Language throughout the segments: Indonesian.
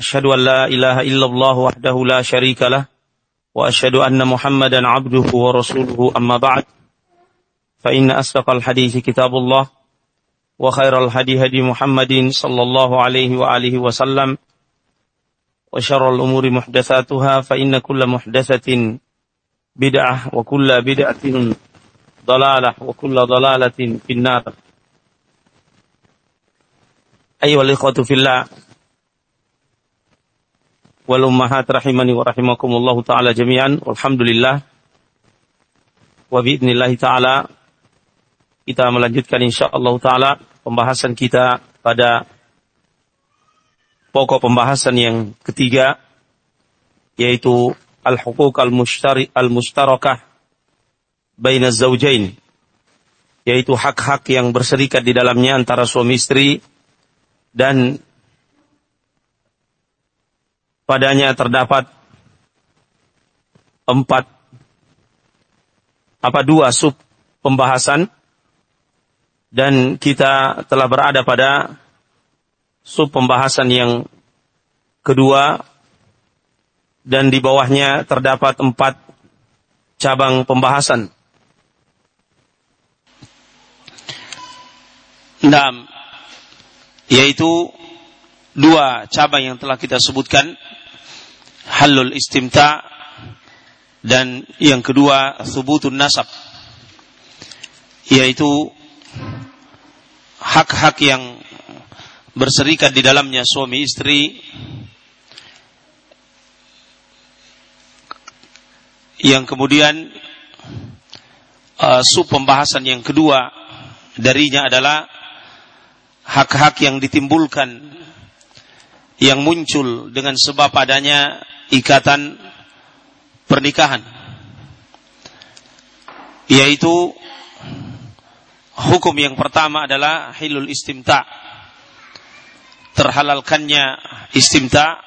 أشهد أن لا إله إلا الله وحده لا شريك له وأشهد أن محمدا عبده ورسوله أما بعد فإن أصدق الحديث كتاب الله وخير الهدي هدي محمد صلى الله عليه وآله وسلم وشر الأمور محدثاتها فإن كل محدثة بدعة وكل بدعة ضلالة وكل ضلالة في النار. أيها الإخوة في الله wal ummahat rahimani wa rahimakumullahu taala jami'an. Alhamdulillah. Wa biidznillah taala kita melanjutkan insyaallah taala pembahasan kita pada pokok pembahasan yang ketiga yaitu al-huquq al-mushtari al-mushtarakah baina zaujain yaitu hak-hak yang berserikat di dalamnya antara suami istri dan padanya terdapat empat apa dua sub pembahasan. Dan kita telah berada pada sub pembahasan yang kedua. Dan di bawahnya terdapat empat cabang pembahasan. Enam, yaitu dua cabang yang telah kita sebutkan halul istimta dan yang kedua subutun nasab. Yaitu hak-hak yang berserikat di dalamnya suami istri yang kemudian uh, sub pembahasan yang kedua darinya adalah hak-hak yang ditimbulkan yang muncul dengan sebab adanya ikatan pernikahan yaitu hukum yang pertama adalah hilul istimta. Terhalalkannya istimta.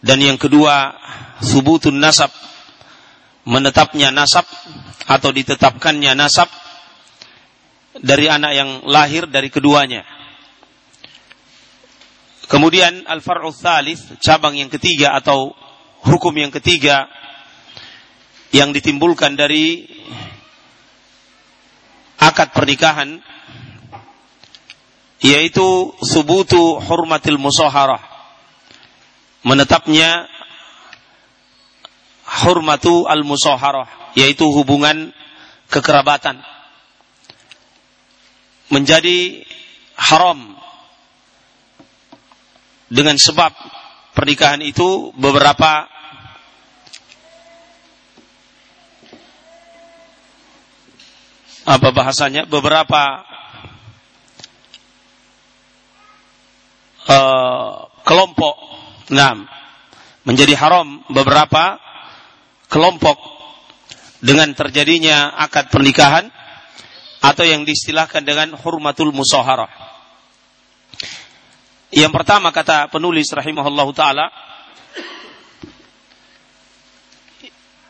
Dan yang kedua subutun nasab menetapnya nasab atau ditetapkannya nasab dari anak yang lahir dari keduanya Kemudian al-far'u thalith, cabang yang ketiga atau hukum yang ketiga yang ditimbulkan dari akad pernikahan yaitu subutu hurmatil musaharah. Menetapnya hurmatu al musaharah yaitu hubungan kekerabatan. Menjadi haram dengan sebab pernikahan itu beberapa apa bahasanya? Beberapa uh, kelompok. Nah menjadi haram beberapa kelompok. Dengan terjadinya akad pernikahan atau yang diistilahkan dengan hurmatul musaharah yang pertama kata penulis rahimahullah taala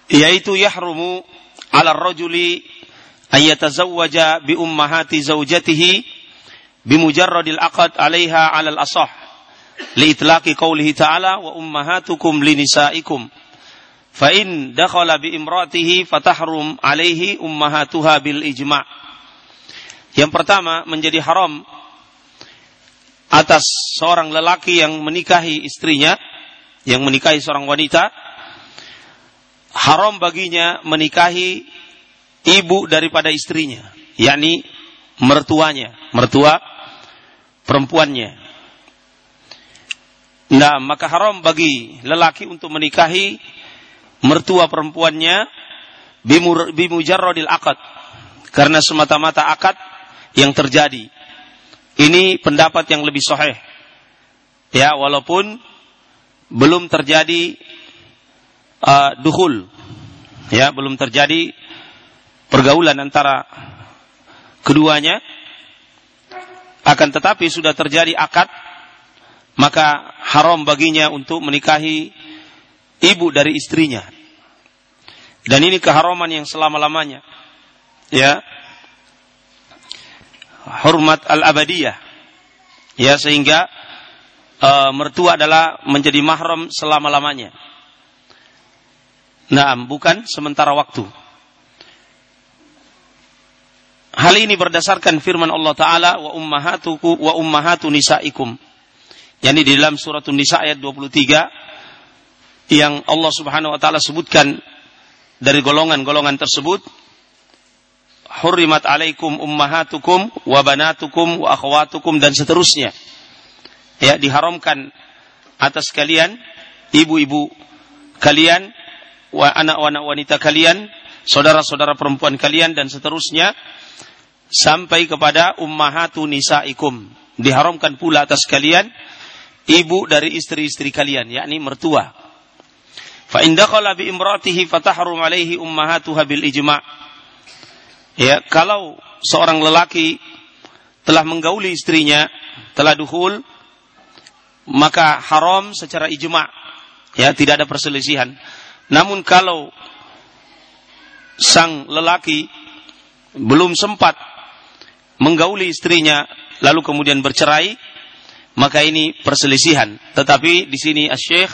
yaitu yahrumu ala rajuli ayatazawwaja bi ummahati zawjatihi bimujarradil aqd 'alaiha 'alal asah li itlaqi qoulihi ta'ala wa ummahatukum linisaikum fa in dakhala bi imratihi fatahrum 'alaihi ummahatuha bil ijma' yang pertama menjadi haram atas seorang lelaki yang menikahi istrinya, yang menikahi seorang wanita, haram baginya menikahi ibu daripada istrinya, yakni mertuanya, mertua perempuannya. Nah, maka haram bagi lelaki untuk menikahi mertua perempuannya bimujarradil akad. Karena semata-mata akad yang terjadi ini pendapat yang lebih sahih. Ya, walaupun belum terjadi uh, duhul. Ya, belum terjadi pergaulan antara keduanya. Akan tetapi sudah terjadi akad, maka haram baginya untuk menikahi ibu dari istrinya. Dan ini keharaman yang selama-lamanya. Ya, hormat al-abadiyah. Ya sehingga e, mertua adalah menjadi mahram selama-lamanya. Nah, bukan sementara waktu. Hal ini berdasarkan firman Allah Ta'ala wa ummahatuku wa ummahatu nisaikum. Yani di dalam surat Nisa ayat 23 yang Allah Subhanahu wa taala sebutkan dari golongan-golongan tersebut hurrimat alaikum ummahatukum wa banatukum wa akhwatukum dan seterusnya. Ya, diharamkan atas kalian ibu-ibu kalian wa anak-anak wanita kalian, saudara-saudara perempuan kalian dan seterusnya sampai kepada ummahatu nisaikum. Diharamkan pula atas kalian ibu dari istri-istri kalian, yakni mertua. Fa in bi imratihi fatahrum alaihi ummahatuha bil ijma'. Ya, kalau seorang lelaki telah menggauli istrinya, telah duhul, maka haram secara ijma'. Ya, tidak ada perselisihan. Namun kalau sang lelaki belum sempat menggauli istrinya lalu kemudian bercerai, maka ini perselisihan. Tetapi di sini Asy-Syaikh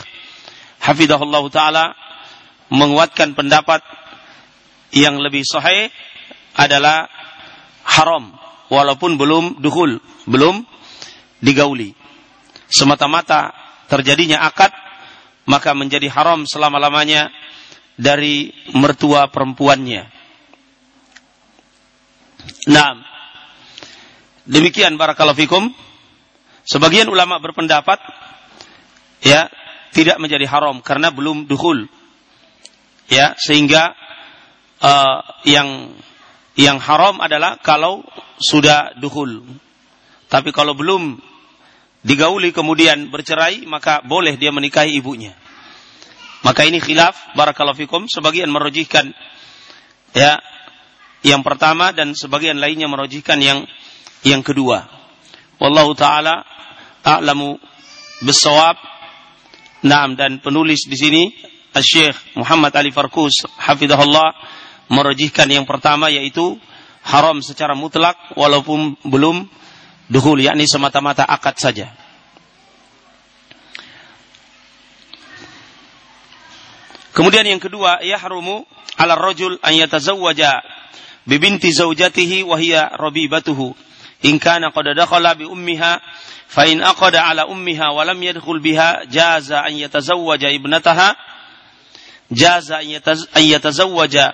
Hafidahullah taala menguatkan pendapat yang lebih sahih adalah haram walaupun belum duhul, belum digauli. Semata-mata terjadinya akad maka menjadi haram selama-lamanya dari mertua perempuannya. Nah, Demikian barakallahu fikum. Sebagian ulama berpendapat ya tidak menjadi haram karena belum duhul. Ya, sehingga uh, yang yang haram adalah kalau sudah duhul. Tapi kalau belum digauli kemudian bercerai maka boleh dia menikahi ibunya. Maka ini khilaf barakallahu fikum sebagian merojihkan ya yang pertama dan sebagian lainnya merojihkan yang yang kedua. Wallahu taala a'lamu bisawab. Naam dan penulis di sini Syekh Muhammad Ali Farkus hafizahullah merajihkan yang pertama yaitu haram secara mutlak walaupun belum duhul yakni semata-mata akad saja. Kemudian yang kedua, yahrumu ala rajul an yatazawwaja bibinti zaujatihi wa hiya rabibatuhu in kana qad dakhala bi ummiha fa in aqada ala ummiha wa lam yadkhul biha jaza an yatazawwaja ibnataha jaza an yatazawwaja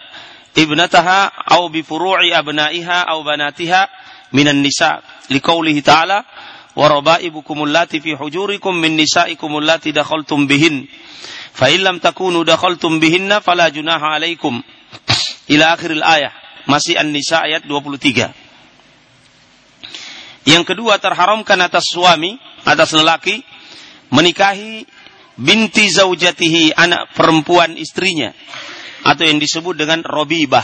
ibnataha aw bi furu'i abna'iha aw banatiha minan nisa liqaulihi ta'ala wa raba'ibukum allati fi hujurikum min nisa'ikum allati dakhaltum bihin. Fa in lam takunu dakhaltum bihinna fala junaha alaikum. Ila akhiril ayah. Masih an-nisa ayat 23 yang kedua terharamkan atas suami, atas lelaki menikahi binti zaujatihi, anak perempuan istrinya atau yang disebut dengan robibah.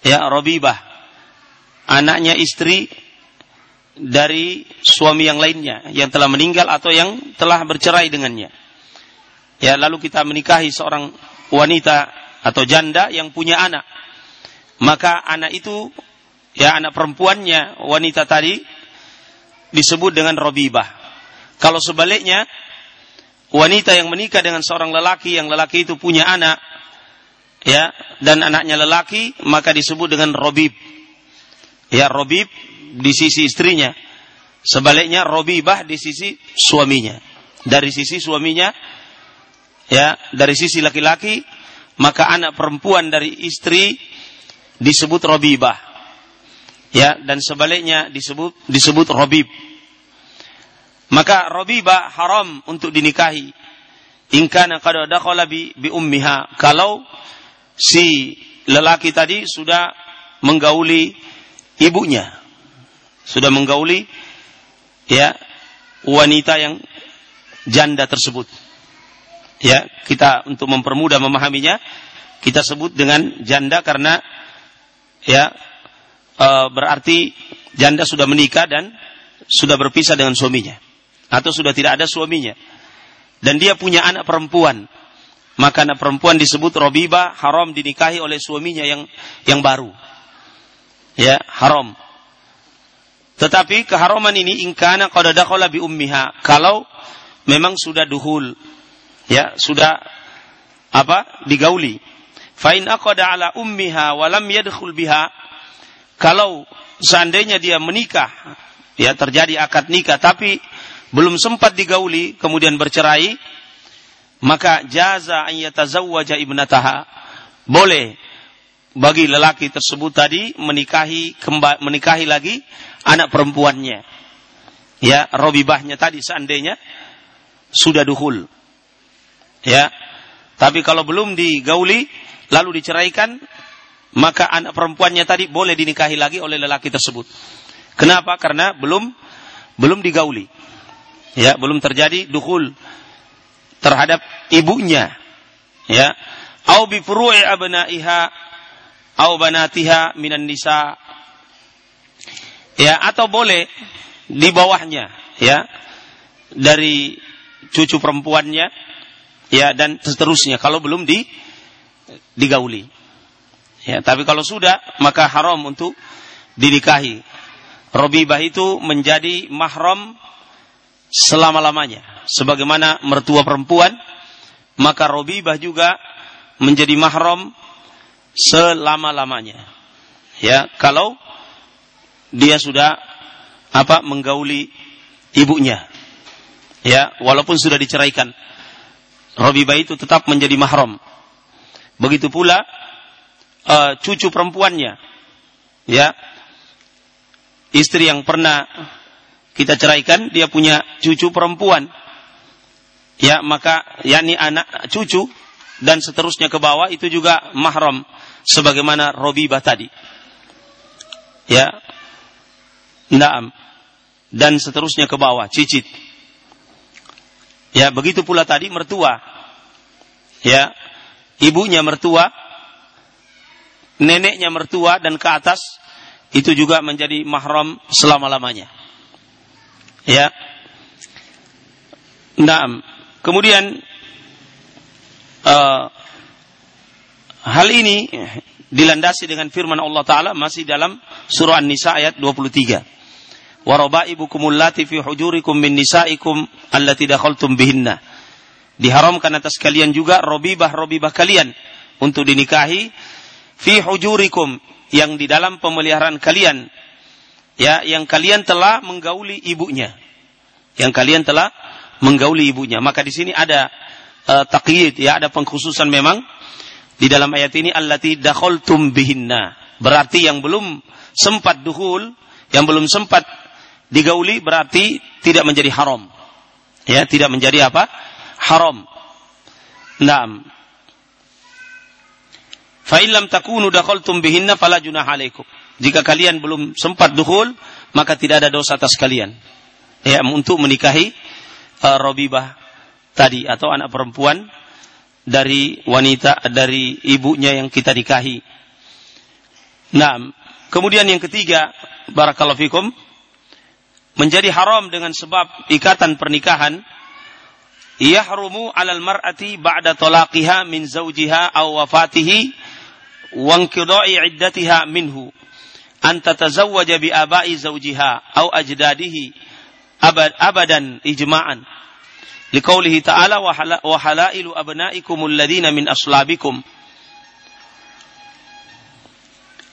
Ya, robibah. Anaknya istri dari suami yang lainnya yang telah meninggal atau yang telah bercerai dengannya. Ya, lalu kita menikahi seorang wanita atau janda yang punya anak. Maka anak itu ya anak perempuannya wanita tadi disebut dengan robibah. Kalau sebaliknya wanita yang menikah dengan seorang lelaki yang lelaki itu punya anak ya dan anaknya lelaki maka disebut dengan robib. Ya robib di sisi istrinya. Sebaliknya robibah di sisi suaminya. Dari sisi suaminya ya dari sisi laki-laki maka anak perempuan dari istri disebut robibah ya dan sebaliknya disebut disebut robib maka robiba haram untuk dinikahi ingkana qad bi ummiha kalau si lelaki tadi sudah menggauli ibunya. Sudah menggauli ya wanita yang janda tersebut. Ya kita untuk mempermudah memahaminya kita sebut dengan janda karena ya e, berarti janda sudah menikah dan sudah berpisah dengan suaminya. Atau sudah tidak ada suaminya. Dan dia punya anak perempuan maka anak perempuan disebut robiba haram dinikahi oleh suaminya yang yang baru ya haram Tetapi keharaman ini ingkana qad dakhala bi ummiha. Kalau memang sudah duhul ya, sudah apa? digauli. Fa in aqada ala ummiha wa lam yadkhul biha. Kalau seandainya dia menikah, ya terjadi akad nikah tapi belum sempat digauli kemudian bercerai, maka jaza an yatazawwaja ibnataha. Boleh bagi lelaki tersebut tadi menikahi menikahi lagi anak perempuannya. Ya, robibahnya tadi seandainya sudah duhul. Ya. Tapi kalau belum digauli lalu diceraikan, maka anak perempuannya tadi boleh dinikahi lagi oleh lelaki tersebut. Kenapa? Karena belum belum digauli. Ya, belum terjadi duhul terhadap ibunya. Ya. Au bi furu'i abnaiha au banatiha minan nisa ya atau boleh di bawahnya ya dari cucu perempuannya ya dan seterusnya kalau belum di digauli ya tapi kalau sudah maka haram untuk dinikahi Robibah itu menjadi mahram selama-lamanya sebagaimana mertua perempuan maka Robibah juga menjadi mahram selama-lamanya ya kalau dia sudah apa menggauli ibunya. Ya, walaupun sudah diceraikan. Robibah itu tetap menjadi mahram. Begitu pula uh, cucu perempuannya. Ya. Istri yang pernah kita ceraikan, dia punya cucu perempuan. Ya, maka yakni anak cucu dan seterusnya ke bawah itu juga mahram sebagaimana Robibah tadi. Ya, Naam. Dan seterusnya ke bawah, cicit. Ya, begitu pula tadi mertua. Ya, ibunya mertua, neneknya mertua dan ke atas itu juga menjadi mahram selama-lamanya. Ya. Naam. Kemudian uh, hal ini dilandasi dengan firman Allah taala masih dalam surah An-Nisa ayat 23 wa rabaibukum allati fi hujurikum min nisaikum allati dakhaltum bihinna. Diharamkan atas kalian juga robibah-robibah kalian untuk dinikahi fi hujurikum yang di dalam pemeliharaan kalian ya yang kalian telah menggauli ibunya yang kalian telah menggauli ibunya maka di sini ada uh, taqyid ya ada pengkhususan memang di dalam ayat ini allati dakhaltum bihinna berarti yang belum sempat duhul yang belum sempat digauli berarti tidak menjadi haram. Ya, tidak menjadi apa? Haram. Naam. Fa illam takunu dakhaltum bihinna fala junaha alaikum. Jika kalian belum sempat dukhul, maka tidak ada dosa atas kalian. Ya, untuk menikahi uh, Robibah tadi atau anak perempuan dari wanita dari ibunya yang kita nikahi. Nah, kemudian yang ketiga, barakallahu fikum, menjadi haram dengan sebab ikatan pernikahan yahrumu 'alal mar'ati ba'da talaqiha min zawjiha aw wafatihi wa 'iddatiha minhu an tatazawwaja bi aba'i zawjiha aw ajdadihi abad abadan ijma'an liqaulihi ta'ala wa halailu abna'ikum alladhina min aslabikum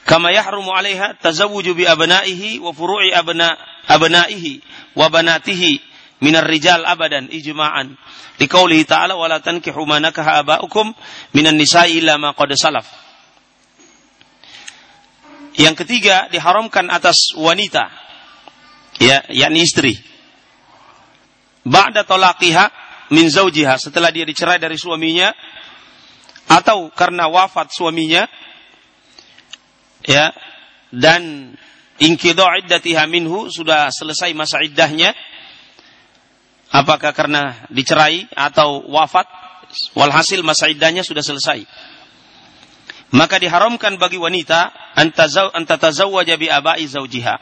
kama yahrumu 'alaiha tazawwuju bi abna'ihi wa furu'i abna' abnaihi wa banatihi minar rijal abadan ijma'an. Liqaulihi ta'ala wala tankihu ma nakaha aba'ukum minan nisa'i illa ma qad salaf. Yang ketiga diharamkan atas wanita ya yakni istri. Ba'da talaqiha min zaujiha setelah dia dicerai dari suaminya atau karena wafat suaminya ya dan Inkido iddatiha minhu sudah selesai masa iddahnya. Apakah karena dicerai atau wafat? Walhasil masa iddahnya sudah selesai. Maka diharamkan bagi wanita antatazawwaja bi abai zaujiha.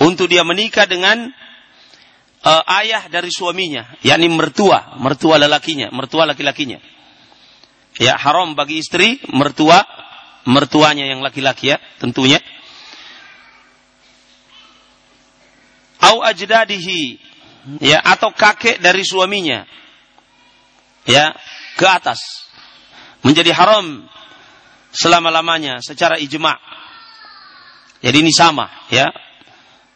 Untuk dia menikah dengan uh, ayah dari suaminya, yakni mertua, mertua lelakinya, mertua laki-lakinya. Ya, haram bagi istri mertua mertuanya yang laki-laki ya, tentunya au ajdadihi ya atau kakek dari suaminya ya ke atas menjadi haram selama-lamanya secara ijma. Jadi ini sama ya.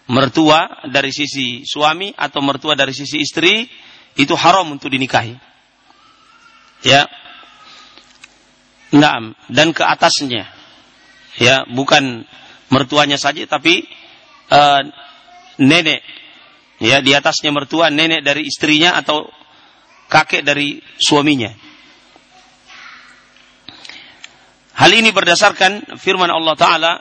Mertua dari sisi suami atau mertua dari sisi istri itu haram untuk dinikahi. Ya. Nah, dan ke atasnya. Ya, bukan mertuanya saja tapi uh, nenek ya di atasnya mertua nenek dari istrinya atau kakek dari suaminya. Hal ini berdasarkan firman Allah Ta'ala,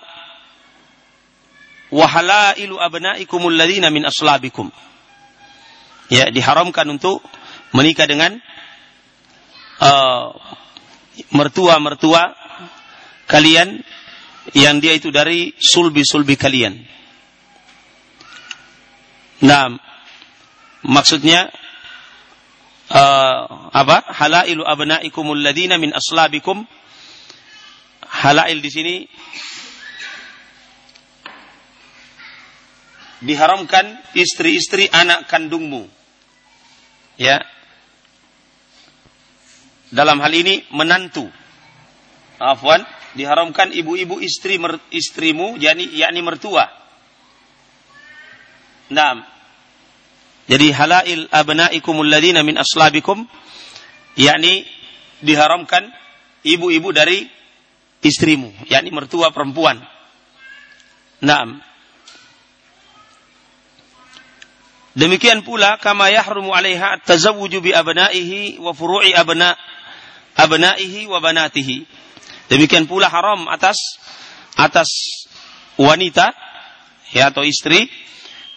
وَحَلَائِلُ أَبْنَائِكُمُ الَّذِينَ مِنْ أَصْلَابِكُمْ Ya, diharamkan untuk menikah dengan uh, mertua-mertua uh, kalian yang dia itu dari sulbi-sulbi kalian. Nah, maksudnya uh, apa? Halailu abnaikumul ladina min aslabikum halail di sini diharamkan istri-istri anak kandungmu. Ya. Dalam hal ini menantu. Afwan, diharamkan ibu-ibu istri mer, istrimu yakni yakni mertua. Naam. Jadi halail abnaikumul ladina min aslabikum yakni diharamkan ibu-ibu dari istrimu, yakni mertua perempuan. Naam. Demikian pula kama yahrumu 'alaiha at-tazawwuju bi abna'ihi wa furu'i abna abna'ihi wa banatihi. Demikian pula haram atas atas wanita ya atau istri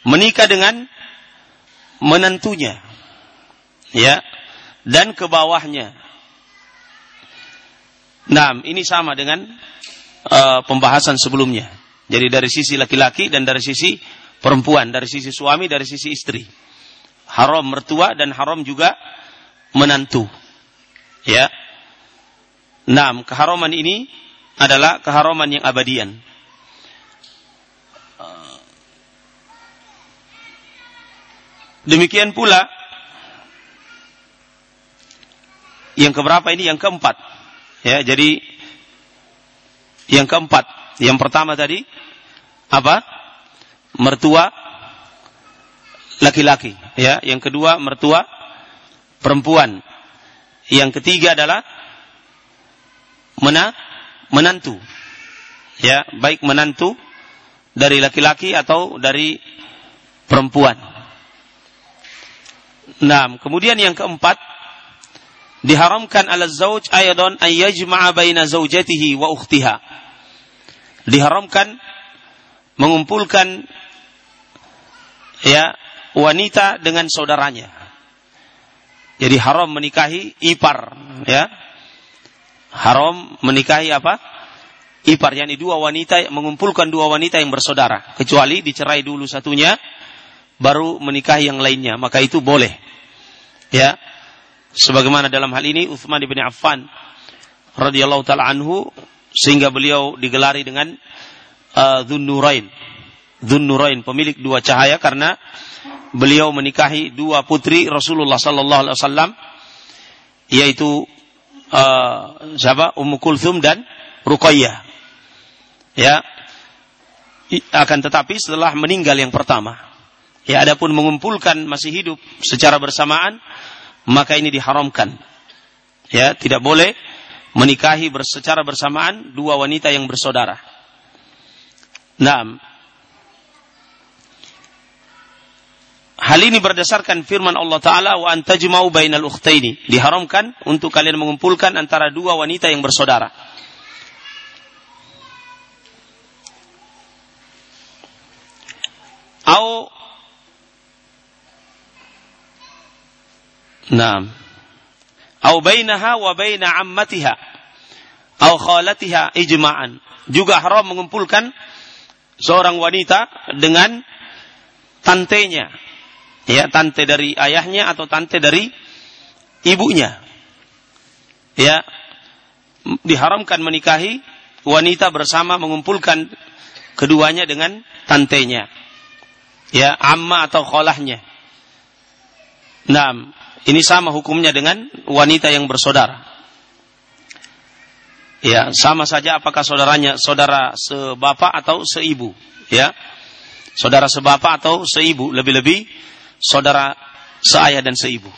menikah dengan menantunya ya dan ke bawahnya Nah, ini sama dengan uh, pembahasan sebelumnya. Jadi dari sisi laki-laki dan dari sisi perempuan, dari sisi suami, dari sisi istri. Haram mertua dan haram juga menantu. Ya. Nah, keharaman ini adalah keharaman yang abadian. Demikian pula yang keberapa ini? Yang keempat Ya, jadi yang keempat, yang pertama tadi apa? Mertua laki-laki, ya. Yang kedua mertua perempuan. Yang ketiga adalah mena menantu. Ya, baik menantu dari laki-laki atau dari perempuan. Nah, kemudian yang keempat diharamkan ala zauj ayadon ayyajma'a baina zaujatihi wa ukhtiha. Diharamkan mengumpulkan ya wanita dengan saudaranya. Jadi haram menikahi ipar, ya. Haram menikahi apa? Ipar, yakni dua wanita mengumpulkan dua wanita yang bersaudara, kecuali dicerai dulu satunya baru menikahi yang lainnya, maka itu boleh. Ya, sebagaimana dalam hal ini Uthman bin Affan radhiyallahu taala anhu sehingga beliau digelari dengan uh, Dhunnurain pemilik dua cahaya karena beliau menikahi dua putri Rasulullah sallallahu alaihi wasallam yaitu uh, siapa? Ummu Kulthum dan Ruqayyah. Ya. Akan tetapi setelah meninggal yang pertama ya adapun mengumpulkan masih hidup secara bersamaan maka ini diharamkan. Ya, tidak boleh menikahi secara bersamaan dua wanita yang bersaudara. Naam. Hal ini berdasarkan firman Allah Ta'ala wa antajma'u bainal ukhtaini. Diharamkan untuk kalian mengumpulkan antara dua wanita yang bersaudara. Au Naam. Au bainaha wa baina ammatiha au khalatiha ijma'an. Juga haram mengumpulkan seorang wanita dengan tantenya. Ya, tante dari ayahnya atau tante dari ibunya. Ya, diharamkan menikahi wanita bersama mengumpulkan keduanya dengan tantenya. Ya, amma atau kholahnya. Nah, ini sama hukumnya dengan wanita yang bersaudara. Ya, sama saja apakah saudaranya saudara sebapak atau seibu, ya. Saudara sebapak atau seibu, lebih-lebih saudara seayah dan seibu.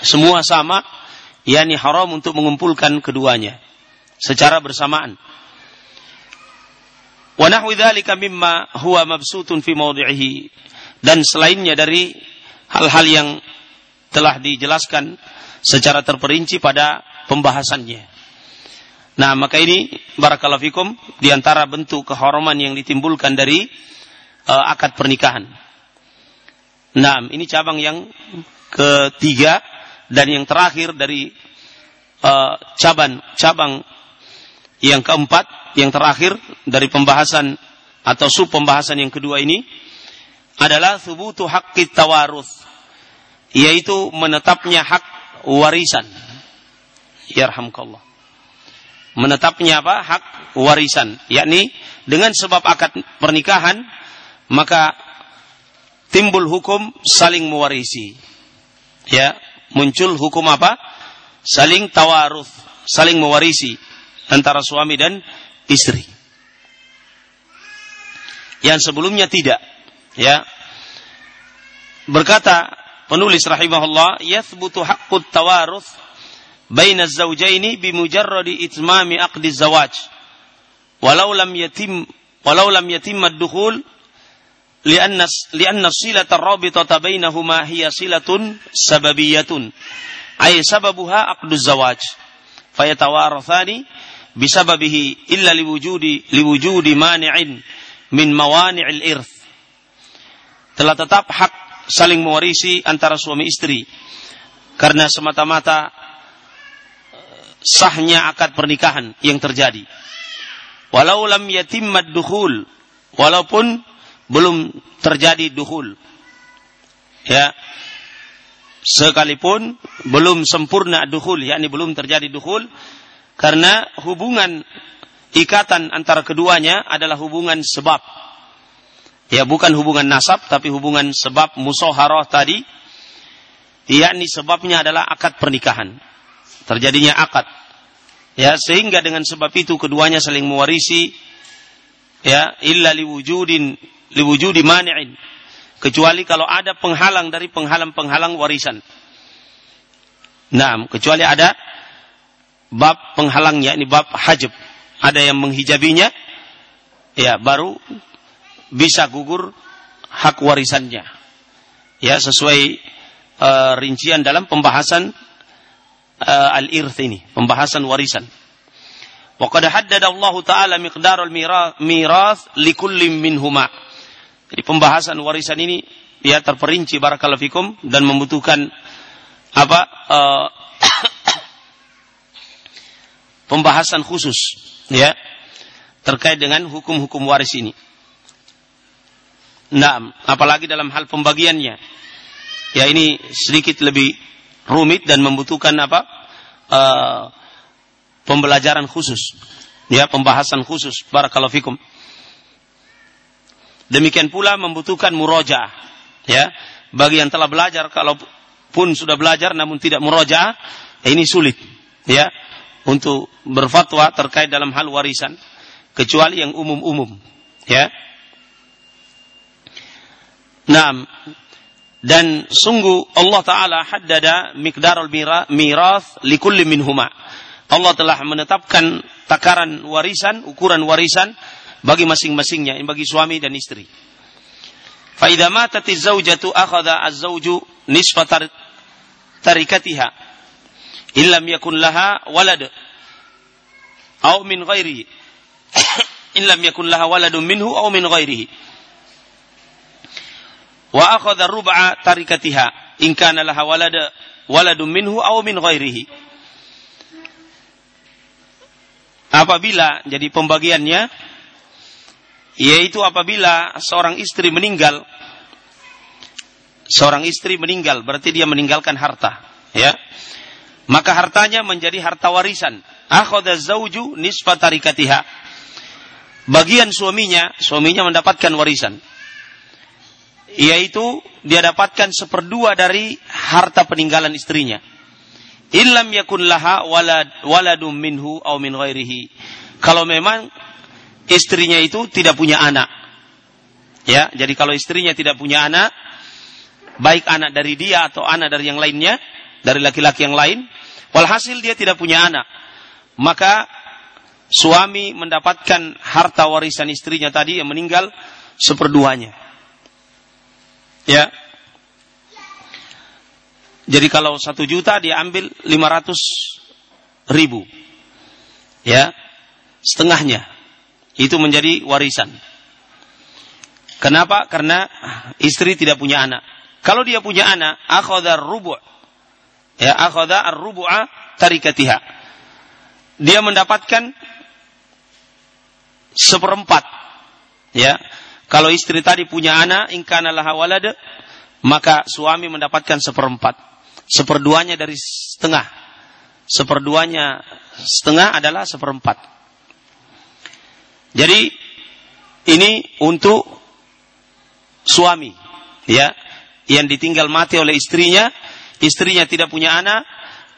Semua sama, yakni haram untuk mengumpulkan keduanya secara bersamaan. Wa nahwi dzalika mimma huwa mabsutun fi mawdi'ihi dan selainnya dari hal-hal yang telah dijelaskan secara terperinci pada pembahasannya. Nah, maka ini barakallahu fikum di antara bentuk kehormatan yang ditimbulkan dari uh, akad pernikahan. Nah, ini cabang yang ketiga dan yang terakhir dari uh, cabang cabang yang keempat yang terakhir dari pembahasan atau sub pembahasan yang kedua ini adalah subutu haqqi tawarus yaitu menetapnya hak warisan. Yarhamkallah. Menetapnya apa? Hak warisan, yakni dengan sebab akad pernikahan maka timbul hukum saling mewarisi. Ya, muncul hukum apa? Saling tawaruf, saling mewarisi antara suami dan istri. Yang sebelumnya tidak, ya. Berkata penulis rahimahullah yathbutu haqqut tawaruth baina az-zawjaini bimujarradi itmami aqdi zawaj walau lam yatim walau lam yatim ad-dukhul lianna lianna silata ar-rabitata bainahuma hiya silatun sababiyatun ay sababuha aqdu zawaj fayatawarathani bisababihi illa liwujudi liwujudi mani'in min mawani'il irth telah tetap hak saling mewarisi antara suami istri karena semata-mata eh, sahnya akad pernikahan yang terjadi. Walau lam yatimad dukhul, walaupun belum terjadi dukhul. Ya. Sekalipun belum sempurna dukhul, yakni belum terjadi dukhul karena hubungan ikatan antara keduanya adalah hubungan sebab Ya bukan hubungan nasab tapi hubungan sebab musoharoh tadi. Yakni sebabnya adalah akad pernikahan. Terjadinya akad. Ya sehingga dengan sebab itu keduanya saling mewarisi ya illa liwujudin liwujudi mani'in kecuali kalau ada penghalang dari penghalang-penghalang warisan. Nah, kecuali ada bab penghalangnya ini bab hajab. Ada yang menghijabinya ya baru bisa gugur hak warisannya. Ya, sesuai uh, rincian dalam pembahasan uh, al-irth ini, pembahasan warisan. Wa qad haddada Allah Ta'ala miqdarul mirath likulli minhuma. Jadi pembahasan warisan ini ya terperinci barakallahu fikum dan membutuhkan apa uh, pembahasan khusus ya terkait dengan hukum-hukum waris ini. Nah, apalagi dalam hal pembagiannya. Ya ini sedikit lebih rumit dan membutuhkan apa? Uh, pembelajaran khusus. Ya, pembahasan khusus. Barakallahu fikum. Demikian pula membutuhkan murojaah. Ya, bagi yang telah belajar kalau pun sudah belajar namun tidak murojaah, ya ini sulit. Ya, untuk berfatwa terkait dalam hal warisan kecuali yang umum-umum. Ya, Naam. Dan sungguh Allah Ta'ala haddada miqdarul mirath likulli minhuma. Allah telah menetapkan takaran warisan, ukuran warisan bagi masing-masingnya, bagi suami dan istri. Fa'idha matati zawjatu akhada az-zawju nisfa tarikatiha. Illam yakun laha walad. Au min ghairihi. Illam yakun laha waladun minhu au min ghairihi wa akhadha rub'a tarikatiha in kana laha walada waladun minhu aw min ghairihi. Apabila jadi pembagiannya yaitu apabila seorang istri meninggal seorang istri meninggal berarti dia meninggalkan harta ya. Maka hartanya menjadi harta warisan. Akhadha zauju nisfa tarikatiha. Bagian suaminya suaminya mendapatkan warisan yaitu dia dapatkan seperdua dari harta peninggalan istrinya. Illam yakun laha walad minhu au min ghairihi. Kalau memang istrinya itu tidak punya anak. Ya, jadi kalau istrinya tidak punya anak, baik anak dari dia atau anak dari yang lainnya, dari laki-laki yang lain, walhasil dia tidak punya anak, maka suami mendapatkan harta warisan istrinya tadi yang meninggal seperduanya. Ya. Jadi kalau satu juta dia ambil lima ratus ribu. Ya. Setengahnya. Itu menjadi warisan. Kenapa? Karena istri tidak punya anak. Kalau dia punya anak, akhadha rubu' ya akhadha ar-rubu'a tarikatiha. Dia mendapatkan seperempat. Ya. Kalau istri tadi punya anak, ingkana laha walad, maka suami mendapatkan seperempat. Seperduanya dari setengah. Seperduanya setengah adalah seperempat. Jadi ini untuk suami, ya yang ditinggal mati oleh istrinya, istrinya tidak punya anak,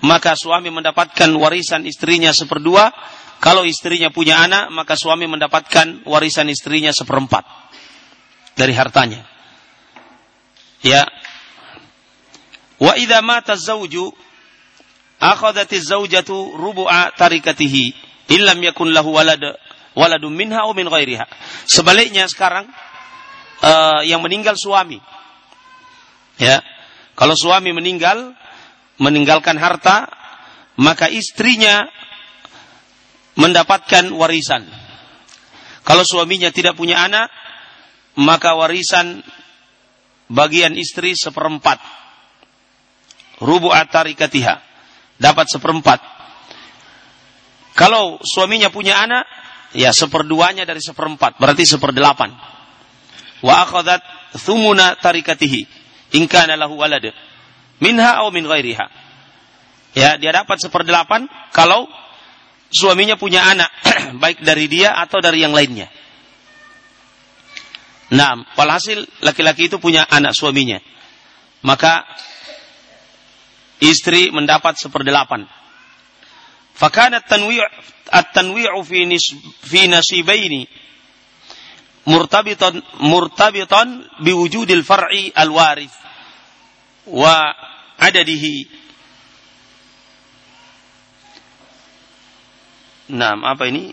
maka suami mendapatkan warisan istrinya seperdua. Kalau istrinya punya anak, maka suami mendapatkan warisan istrinya seperempat dari hartanya. Ya. Wa idza mata akhadhat az-zawjatu rubu'a tarikatihi illam yakun lahu walad waladun minha aw min ghairiha. Sebaliknya sekarang uh, yang meninggal suami Ya. Kalau suami meninggal, meninggalkan harta, maka istrinya mendapatkan warisan. Kalau suaminya tidak punya anak, maka warisan bagian istri seperempat. Rubu atarikatiha. Dapat seperempat. Kalau suaminya punya anak, ya seperduanya dari seperempat. Berarti seperdelapan. Wa akhadat thumuna tarikatihi in kana lahu walad minha atau min ghairiha. Ya, dia dapat seperdelapan kalau suaminya punya anak, baik dari dia atau dari yang lainnya. Nah, walhasil laki-laki itu punya anak suaminya. Maka istri mendapat seperdelapan. Fakana tanwi' at-tanwi'u fi fi nasibaini murtabitan murtabitan biwujudil far'i al-warith wa adadihi Nah, apa ini?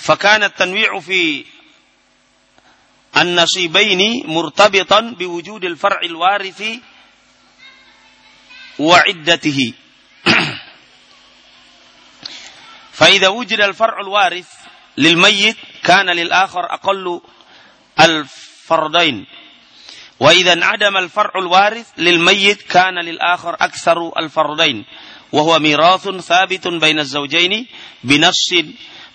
فكان التنويع في النصيبين مرتبطا بوجود الفرع الوارث وعدته. فإذا وجد الفرع الوارث للميت كان للآخر أقل الفردين وإذا انعدم الفرع الوارث للميت كان للآخر أكثر الفردين وهو ميراث ثابت بين الزوجين بنص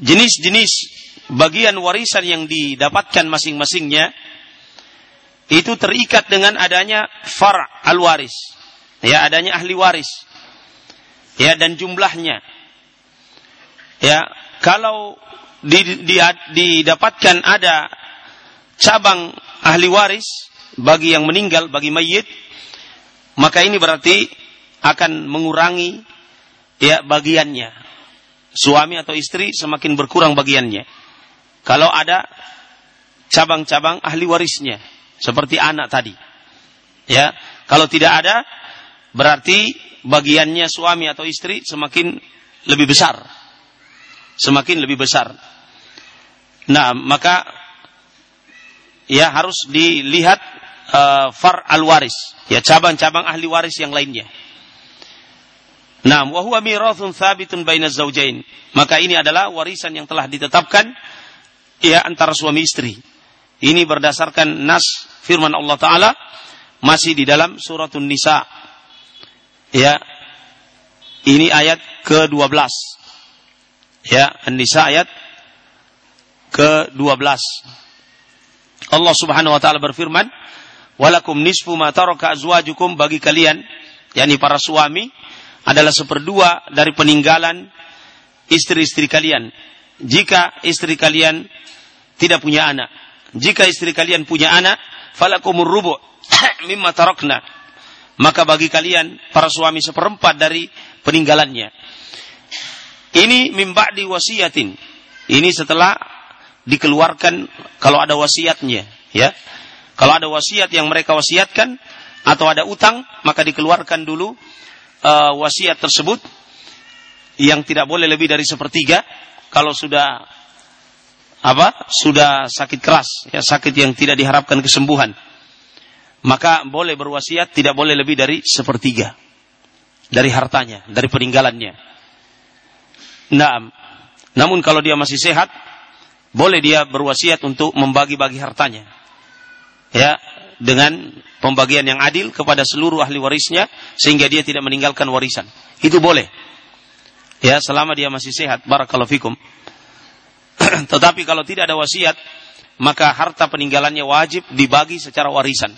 jenis-jenis uh, bagian warisan yang didapatkan masing-masingnya itu terikat dengan adanya far al-waris. Ya, adanya ahli waris. Ya, dan jumlahnya. Ya, kalau didapatkan ada cabang ahli waris bagi yang meninggal, bagi mayit, maka ini berarti akan mengurangi ya bagiannya. Suami atau istri semakin berkurang bagiannya. Kalau ada cabang-cabang ahli warisnya, seperti anak tadi. Ya, kalau tidak ada, berarti bagiannya suami atau istri semakin lebih besar semakin lebih besar. Nah, maka ya harus dilihat uh, far al waris, ya cabang-cabang ahli waris yang lainnya. Nah, wa huwa mirathun baina zaujain. Maka ini adalah warisan yang telah ditetapkan ya antara suami istri. Ini berdasarkan nas firman Allah taala masih di dalam suratun nisa. Ya. Ini ayat ke-12. Ya, An-Nisa ayat ke-12. Allah Subhanahu wa taala berfirman, "Walakum nisfu ma taraka azwajukum bagi kalian, yakni para suami adalah seperdua dari peninggalan istri-istri kalian. Jika istri kalian tidak punya anak, jika istri kalian punya anak, falakumur rubu' mimma tarakna. Maka bagi kalian para suami seperempat dari peninggalannya. Ini mimba di wasiatin. Ini setelah dikeluarkan kalau ada wasiatnya, ya. Kalau ada wasiat yang mereka wasiatkan atau ada utang, maka dikeluarkan dulu uh, wasiat tersebut yang tidak boleh lebih dari sepertiga. Kalau sudah apa? Sudah sakit keras, ya sakit yang tidak diharapkan kesembuhan. Maka boleh berwasiat tidak boleh lebih dari sepertiga dari hartanya, dari peninggalannya. Nah, namun kalau dia masih sehat, boleh dia berwasiat untuk membagi-bagi hartanya. Ya, dengan pembagian yang adil kepada seluruh ahli warisnya sehingga dia tidak meninggalkan warisan. Itu boleh. Ya, selama dia masih sehat. Barakallahu fikum. Tetapi kalau tidak ada wasiat, maka harta peninggalannya wajib dibagi secara warisan.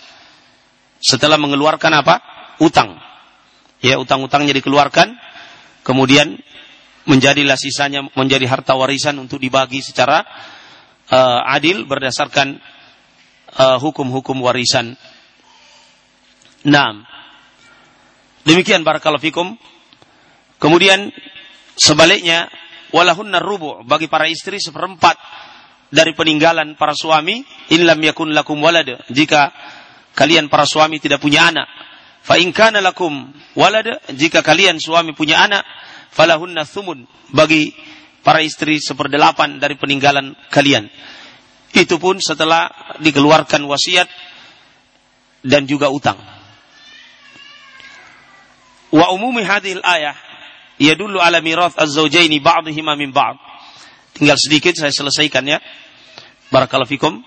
Setelah mengeluarkan apa? Utang. Ya, utang-utangnya dikeluarkan, kemudian menjadilah sisanya menjadi harta warisan untuk dibagi secara uh, adil berdasarkan uh, hukum-hukum warisan. Nah, demikian barakallahu fikum. Kemudian sebaliknya walahun rubu bagi para istri seperempat dari peninggalan para suami in lam yakun lakum walad jika kalian para suami tidak punya anak fa in kana lakum walad jika kalian suami punya anak falahunna thumun bagi para istri seperdelapan dari peninggalan kalian. Itu pun setelah dikeluarkan wasiat dan juga utang. Wa umumi hadhil ayah yadullu ala mirath az-zawjaini ba'dihima min ba'd. Tinggal sedikit saya selesaikan ya. Barakallahu fikum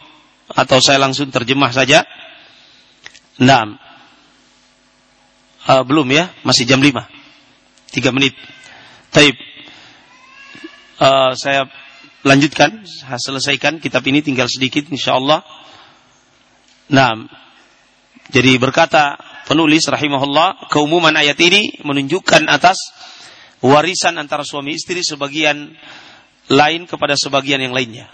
atau saya langsung terjemah saja. Nah, uh, belum ya, masih jam 5. 3 menit. Taib. Uh, saya lanjutkan, selesaikan kitab ini tinggal sedikit insyaallah. Nah, jadi berkata penulis rahimahullah, keumuman ayat ini menunjukkan atas warisan antara suami istri sebagian lain kepada sebagian yang lainnya.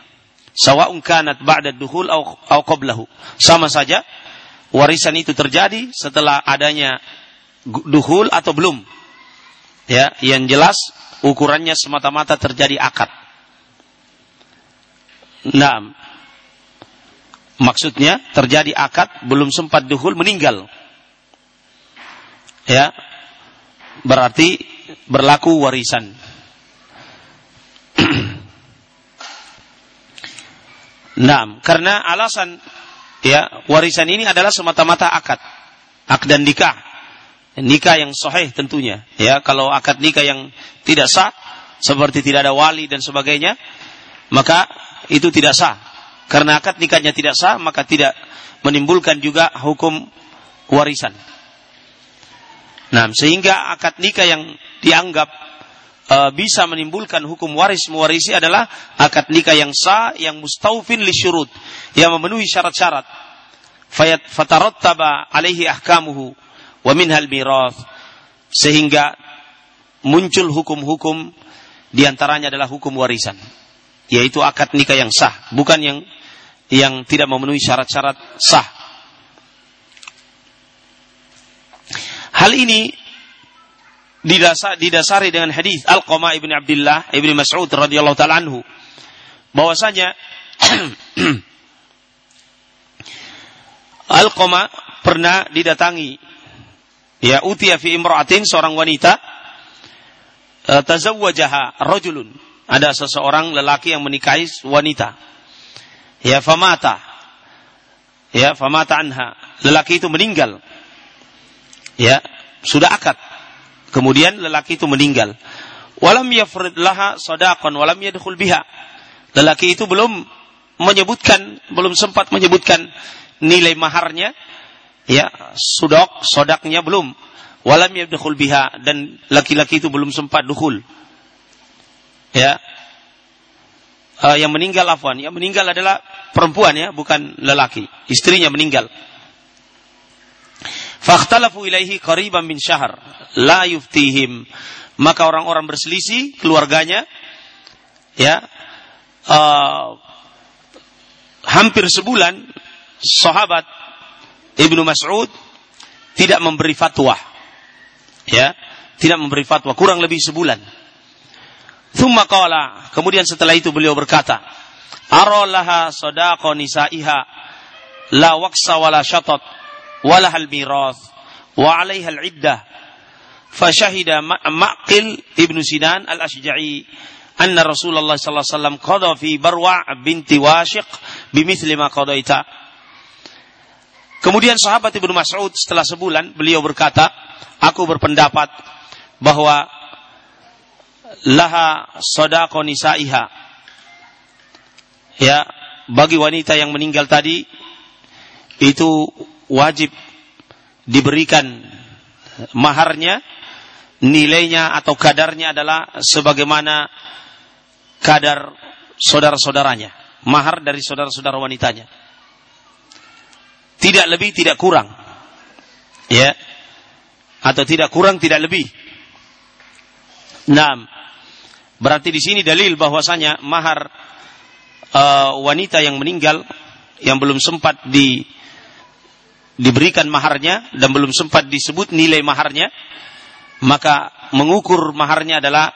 Sawa'un kanat ba'da duhul au qablahu. Sama saja warisan itu terjadi setelah adanya duhul atau belum. Ya, yang jelas ukurannya semata-mata terjadi akad. Nah, maksudnya terjadi akad belum sempat duhul meninggal. Ya, berarti berlaku warisan. nah, karena alasan ya warisan ini adalah semata-mata akad, akad dan nikah nikah yang sahih tentunya. Ya, kalau akad nikah yang tidak sah seperti tidak ada wali dan sebagainya, maka itu tidak sah. Karena akad nikahnya tidak sah, maka tidak menimbulkan juga hukum warisan. Nah, sehingga akad nikah yang dianggap e, bisa menimbulkan hukum waris mewarisi adalah akad nikah yang sah, yang mustaufin li syurut, yang memenuhi syarat-syarat. Fayat fatarattaba alaihi ahkamuhu wa minhal mirath sehingga muncul hukum-hukum di antaranya adalah hukum warisan yaitu akad nikah yang sah bukan yang yang tidak memenuhi syarat-syarat sah. Hal ini didasar, didasari dengan hadis Al-Qama ibn Abdullah ibn Mas'ud radhiyallahu taala anhu. Bahwasanya Al-Qama pernah didatangi ya utia fi imra'atin seorang wanita uh, tazawwajaha rajulun ada seseorang lelaki yang menikahi wanita. Ya famata. Ya famata anha. Lelaki itu meninggal. Ya sudah akad. Kemudian lelaki itu meninggal. Walam yafrid laha sadaqan walam yadkhul biha. Lelaki itu belum menyebutkan belum sempat menyebutkan nilai maharnya. Ya sudok sodaknya belum. Walam yadkhul biha. Dan laki-laki itu belum sempat dukhul ya uh, yang meninggal afwan yang meninggal adalah perempuan ya bukan lelaki istrinya meninggal Fakhtalafu ilaihi qariban min syahr la yuftihim. Maka orang-orang berselisih keluarganya ya uh, hampir sebulan sahabat Ibnu Mas'ud tidak memberi fatwa. Ya, tidak memberi fatwa kurang lebih sebulan. Thumma qala, kemudian setelah itu beliau berkata, "Aralaha sodako nisaiha la waksa wala syatot, wala hal miroth, wa 'alaiha al-iddah." Fashahida Ma'qil ibnu Sinan al-Ashja'i anna Rasulullah sallallahu alaihi wasallam qada fi Barwa' binti Washiq bimithli ma qadaita. Kemudian sahabat Ibnu Mas'ud setelah sebulan beliau berkata, aku berpendapat bahwa laha sodako nisaiha. Ya, bagi wanita yang meninggal tadi itu wajib diberikan maharnya nilainya atau kadarnya adalah sebagaimana kadar saudara-saudaranya mahar dari saudara-saudara wanitanya. Tidak lebih tidak kurang. Ya atau tidak kurang tidak lebih. Nah berarti di sini dalil bahwasanya mahar uh, wanita yang meninggal yang belum sempat di diberikan maharnya dan belum sempat disebut nilai maharnya, maka mengukur maharnya adalah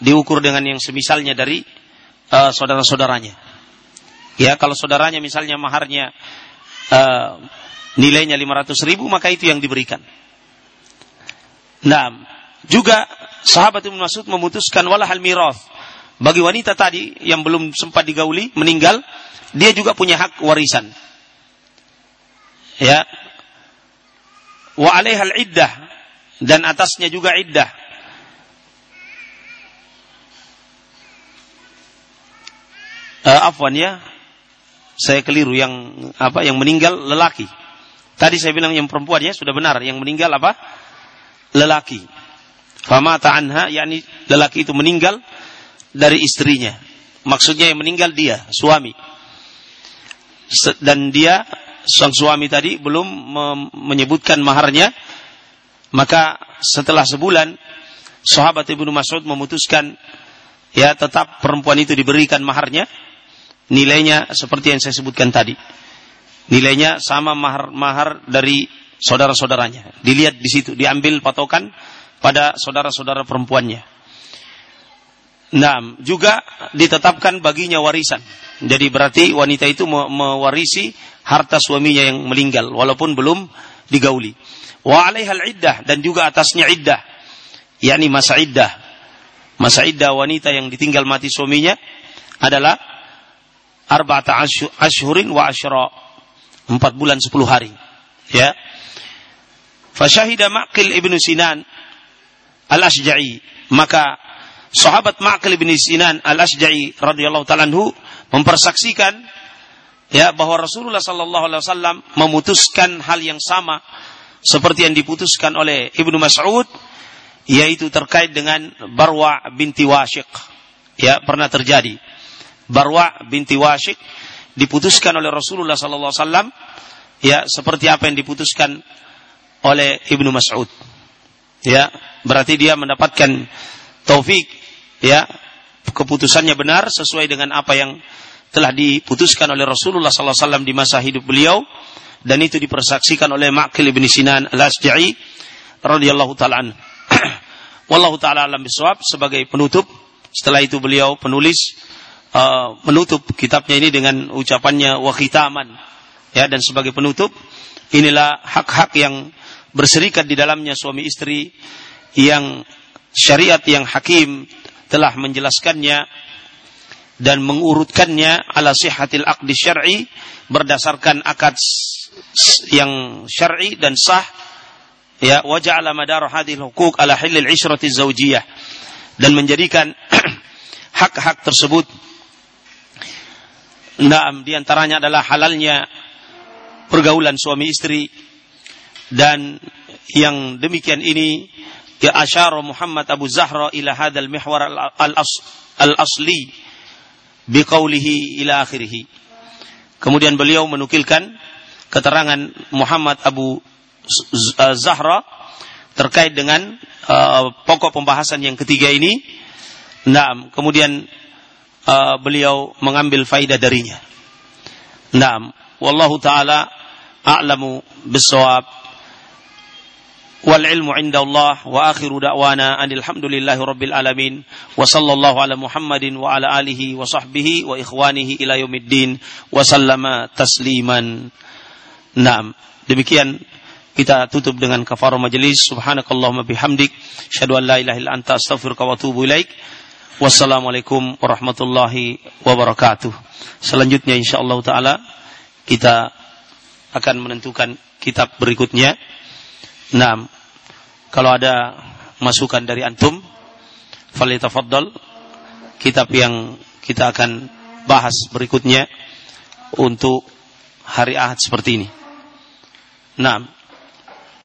diukur dengan yang semisalnya dari uh, saudara-saudaranya. Ya, kalau saudaranya misalnya maharnya uh, nilainya 500 ribu, maka itu yang diberikan. Nah, juga sahabat Ibn Mas'ud memutuskan walahal mirath. Bagi wanita tadi yang belum sempat digauli, meninggal, dia juga punya hak warisan. Ya. Wa alaihal iddah dan atasnya juga iddah. Uh, afwan ya. Saya keliru yang apa yang meninggal lelaki. Tadi saya bilang yang perempuan ya sudah benar. Yang meninggal apa? Lelaki fama anha yakni lelaki itu meninggal dari istrinya maksudnya yang meninggal dia suami dan dia sang suami tadi belum menyebutkan maharnya, maka setelah sebulan sahabat Ibnu Mas'ud memutuskan ya tetap perempuan itu diberikan maharnya, nilainya seperti yang saya sebutkan tadi. Nilainya sama mahar mahar dari saudara-saudaranya. Dilihat di situ, diambil patokan pada saudara-saudara perempuannya. Nah, juga ditetapkan baginya warisan. Jadi berarti wanita itu mewarisi harta suaminya yang meninggal walaupun belum digauli. Wa alaihal iddah dan juga atasnya iddah. yakni masa iddah. Masa iddah wanita yang ditinggal mati suaminya adalah arba'ata ashhurin wa asyra. Empat bulan sepuluh hari. Ya. Fasyahida Ma'qil ibnu Sinan al-Asja'i. Maka sahabat Ma'qil ibnu Sinan al-Asja'i radhiyallahu ta'ala mempersaksikan ya bahwa Rasulullah Sallallahu Alaihi Wasallam memutuskan hal yang sama seperti yang diputuskan oleh Ibnu Mas'ud yaitu terkait dengan Barwa binti Washiq. Ya pernah terjadi. Barwa binti Washiq diputuskan oleh Rasulullah Sallallahu Alaihi Wasallam ya seperti apa yang diputuskan oleh Ibnu Mas'ud ya berarti dia mendapatkan taufik ya. Keputusannya benar sesuai dengan apa yang telah diputuskan oleh Rasulullah SAW di masa hidup beliau dan itu dipersaksikan oleh Ma'qil bin Sinan al-Asja'i radhiyallahu taala Wallahu taala alam bisawab sebagai penutup setelah itu beliau penulis uh, menutup kitabnya ini dengan ucapannya wa khitaman. Ya dan sebagai penutup inilah hak-hak yang berserikat di dalamnya suami istri yang syariat yang hakim telah menjelaskannya dan mengurutkannya ala sihatil aqdi syar'i berdasarkan akad yang syar'i dan sah ya wa ja'ala madar hadhil huquq ala hilil ishrati zawjiyah dan menjadikan hak-hak tersebut. Nah, di antaranya adalah halalnya pergaulan suami istri dan yang demikian ini ya asyara Muhammad Abu Zahra ila hadzal mihwar al-asli biqaulihi ila akhirih. Kemudian beliau menukilkan keterangan Muhammad Abu Zahra terkait dengan uh, pokok pembahasan yang ketiga ini. Nah, kemudian uh, beliau mengambil faidah darinya. Naam, wallahu taala a'lamu bissawab. Wal ilmu inda Allah wa akhiru da'wana anil hamdulillahi rabbil alamin wa sallallahu ala Muhammadin wa ala alihi wa sahbihi wa ikhwanihi ila yaumiddin wa sallama tasliman. Naam, demikian kita tutup dengan kafarah majelis subhanakallahumma bihamdik syadu an la ilaha illa anta astaghfiruka wa atubu ilaik Wassalamualaikum warahmatullahi wabarakatuh. Selanjutnya insyaallah taala kita akan menentukan kitab berikutnya. Nah, kalau ada masukan dari antum, falitafaddal kitab yang kita akan bahas berikutnya untuk hari Ahad seperti ini. Nah,